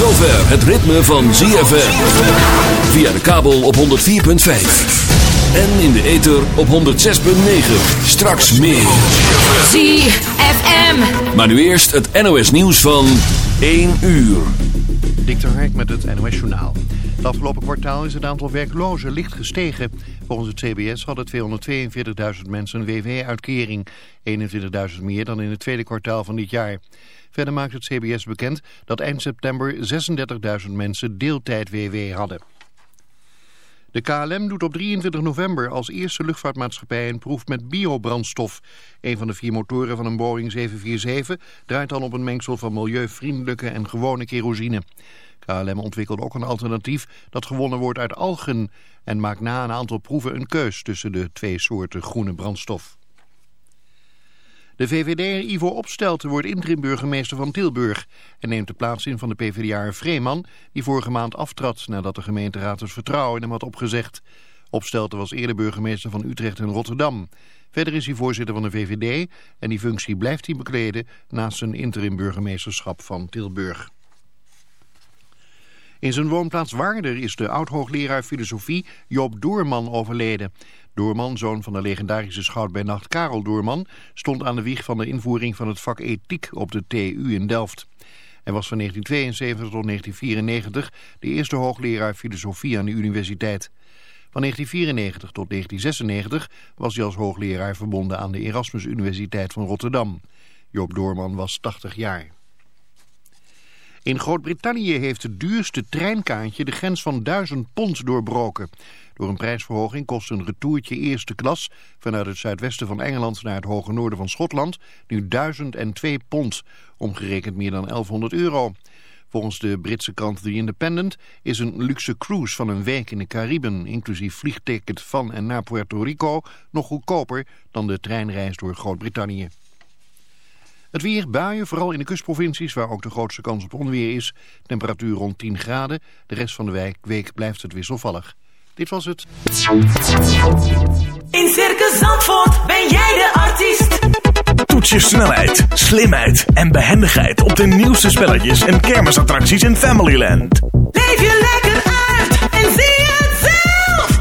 zover het ritme van ZFM. Via de kabel op 104.5. En in de ether op 106.9. Straks meer. ZFM. Maar nu eerst het NOS nieuws van 1 uur. Dik Hark met het NOS Journaal. Het afgelopen kwartaal is het aantal werklozen licht gestegen. Volgens het CBS hadden 242.000 mensen een WW-uitkering. 21.000 meer dan in het tweede kwartaal van dit jaar. Verder maakt het CBS bekend dat eind september 36.000 mensen deeltijd-WW hadden. De KLM doet op 23 november als eerste luchtvaartmaatschappij een proef met biobrandstof. Een van de vier motoren van een Boeing 747 draait dan op een mengsel van milieuvriendelijke en gewone kerosine. KLM ontwikkelt ook een alternatief dat gewonnen wordt uit algen en maakt na een aantal proeven een keus tussen de twee soorten groene brandstof. De VVD'er Ivo Opstelten wordt interim-burgemeester van Tilburg en neemt de plaats in van de PvdA Vreeman, die vorige maand aftrad nadat de gemeenteraad het vertrouwen in hem had opgezegd. Opstelten was eerder burgemeester van Utrecht en Rotterdam. Verder is hij voorzitter van de VVD en die functie blijft hij bekleden naast zijn interim-burgemeesterschap van Tilburg. In zijn woonplaats Waarder is de oud-hoogleraar filosofie Joop Doorman overleden. Doorman, zoon van de legendarische schout bij nacht Karel Doorman, stond aan de wieg van de invoering van het vak ethiek op de TU in Delft. Hij was van 1972 tot 1994 de eerste hoogleraar filosofie aan de universiteit. Van 1994 tot 1996 was hij als hoogleraar verbonden aan de Erasmus Universiteit van Rotterdam. Joop Doorman was 80 jaar. In Groot-Brittannië heeft het duurste treinkaartje de grens van 1000 pond doorbroken. Door een prijsverhoging kost een retourtje eerste klas vanuit het zuidwesten van Engeland naar het hoge noorden van Schotland nu 1002 pond, omgerekend meer dan 1100 euro. Volgens de Britse krant The Independent is een luxe cruise van een week in de Cariben, inclusief vliegticket van en naar Puerto Rico, nog goedkoper dan de treinreis door Groot-Brittannië. Het weer, buien, vooral in de kustprovincies waar ook de grootste kans op onweer is. Temperatuur rond 10 graden. De rest van de week blijft het wisselvallig. Dit was het. In Circus Zandvoort ben jij de artiest. Toets je snelheid, slimheid en behendigheid op de nieuwste spelletjes en kermisattracties in Familyland. Leef je lekker uit en zie zelf.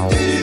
Bye.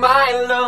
My love.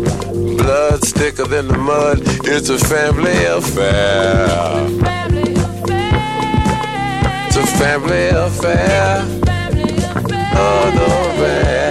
Blood thicker than the mud. It's a family affair. It's a family affair. Oh, the bear.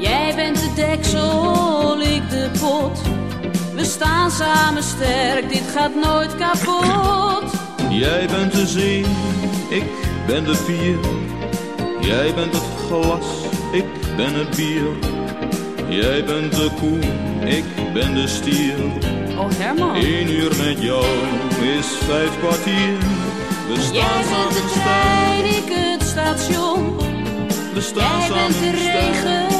Jij bent de deksel, ik de pot. We staan samen sterk, dit gaat nooit kapot. Jij bent de zee, ik ben de pier. Jij bent het glas, ik ben het bier. Jij bent de koe, ik ben de stier. Oh Herman. Eén uur met jou is vijf kwartier. We Jij staan bent de trein, ik het station. We staan Jij bent de regen.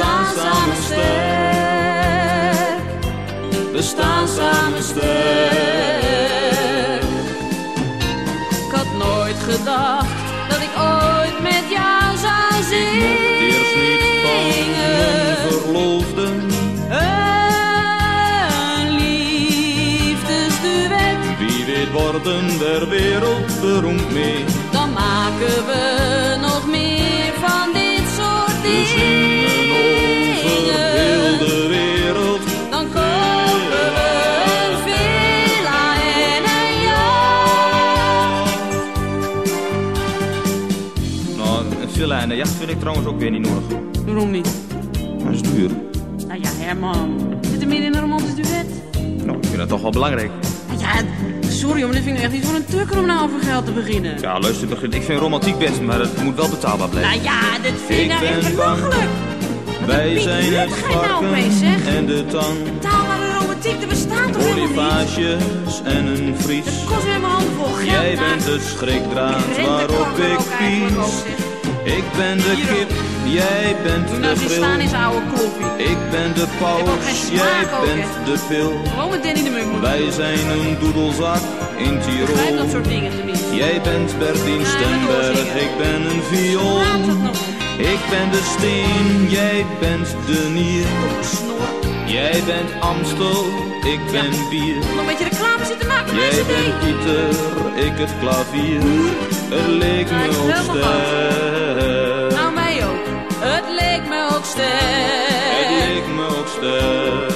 Staan samen sterk. We staan samen sterk. Ik had nooit gedacht dat ik ooit met jou zou zingen. Eerst niet van mijn verloofde. Een liefdesduet, Wie weet worden der wereld beroemd mee. dan maken we jacht vind ik trouwens ook weer niet nodig. Waarom niet? Dat is duur. Nou ja, Herman. Zit er meer in een romantisch duet? Nou, ik vind dat toch wel belangrijk. Ja, sorry, maar dit vind ik echt niet voor een tukker om nou over geld te beginnen. Ja, luister, begin- ik vind romantiek best, maar het moet wel betaalbaar blijven. Nou ja, dit vind ik, nou echt belachelijk. Wij zijn het nou varken zeggen? en de tang. Betaalbare romantiek, er bestaat toch helemaal niet? En een vries. Kost weer mijn handen vol geld. Jij bent de schrikdraad waarop ik pies. Ik ben de kip, jij bent Doe de nou eens staan in grill. zijn oude kloppie. Ik ben de paus, jij ook, bent de pil. Gewoon met Danny de Munk moeten Wij zijn een doedelzak in begrijp dat Tirol. soort dingen tenminste. Jij bent Bertien Stemberg, ik ben een viool. Ik ben de steen, jij bent de nier. Jij bent Amstel, ik ben bier. Nog een beetje reclame zitten maken Jij bent Pieter, ik het klavier. Het leek me ik Het sterk. leek me ook.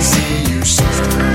See you searching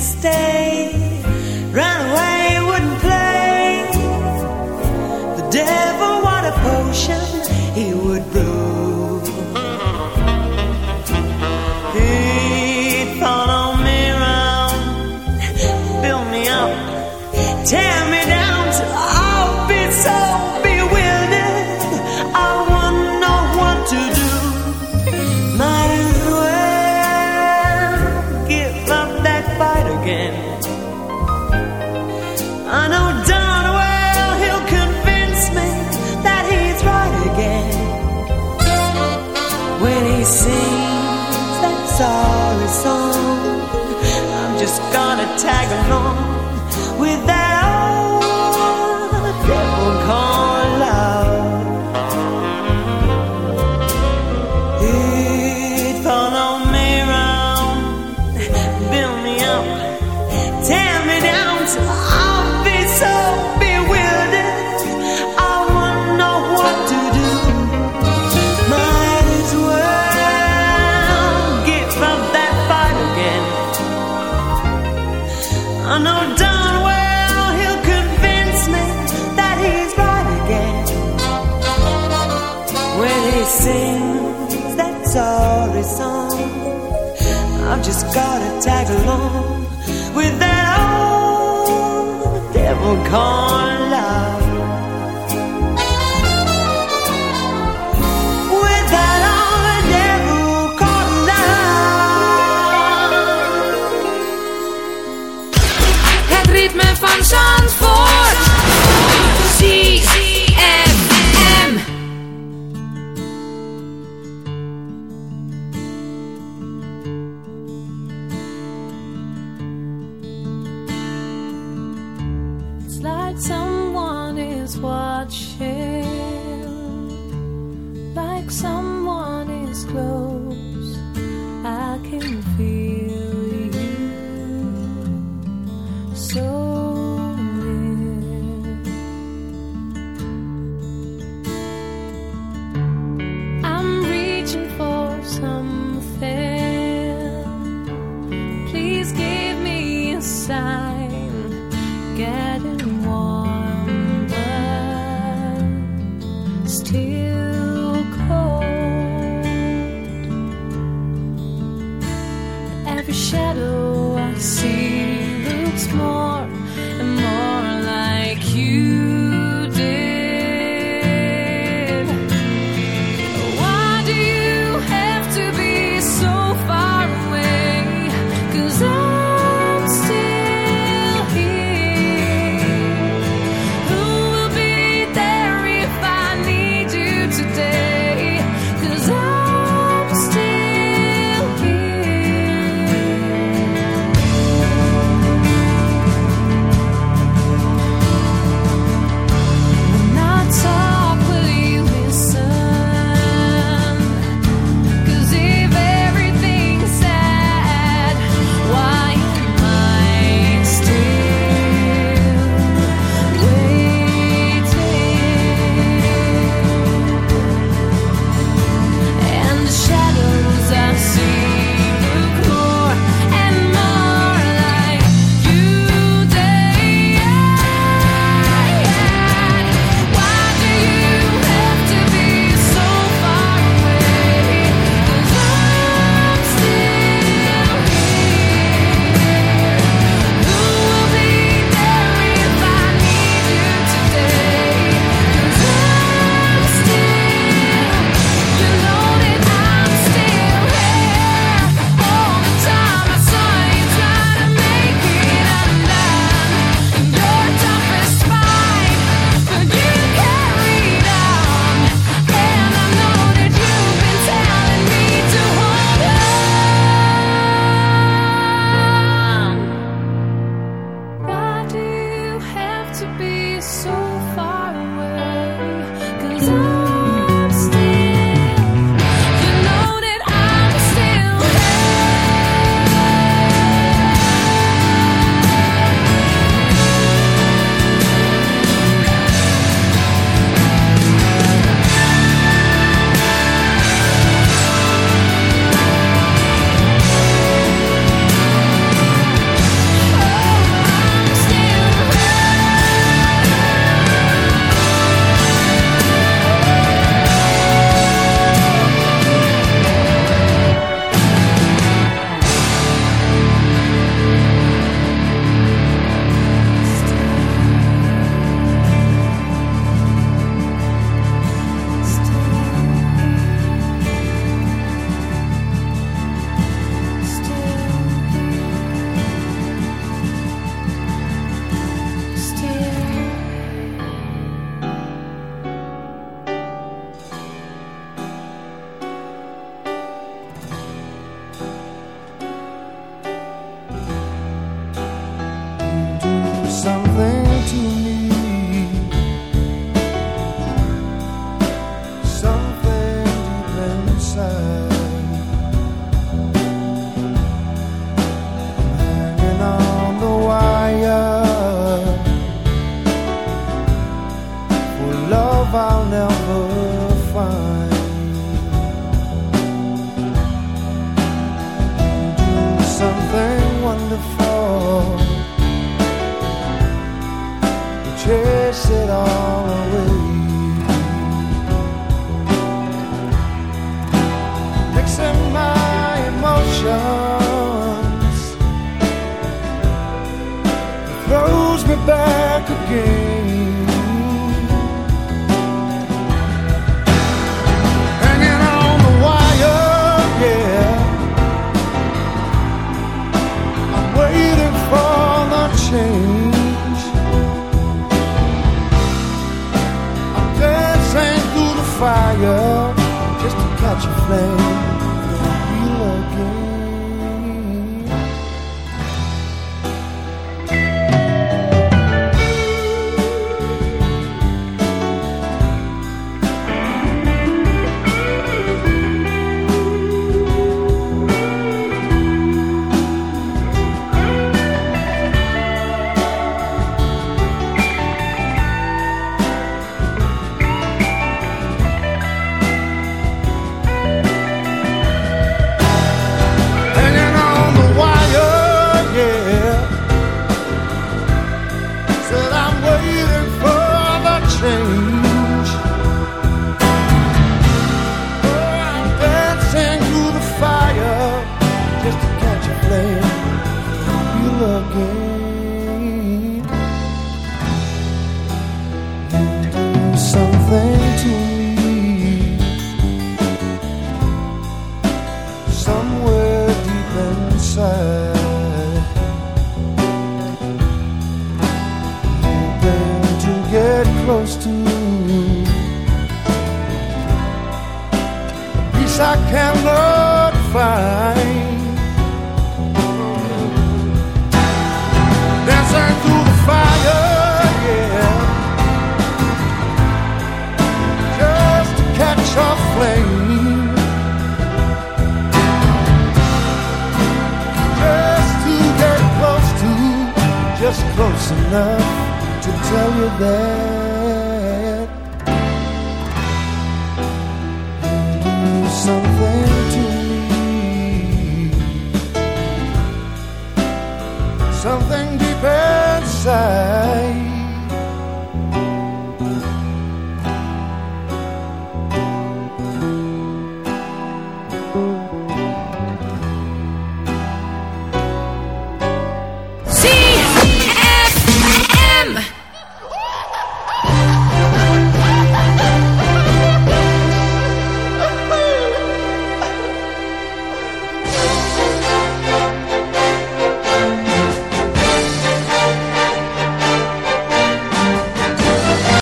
stay.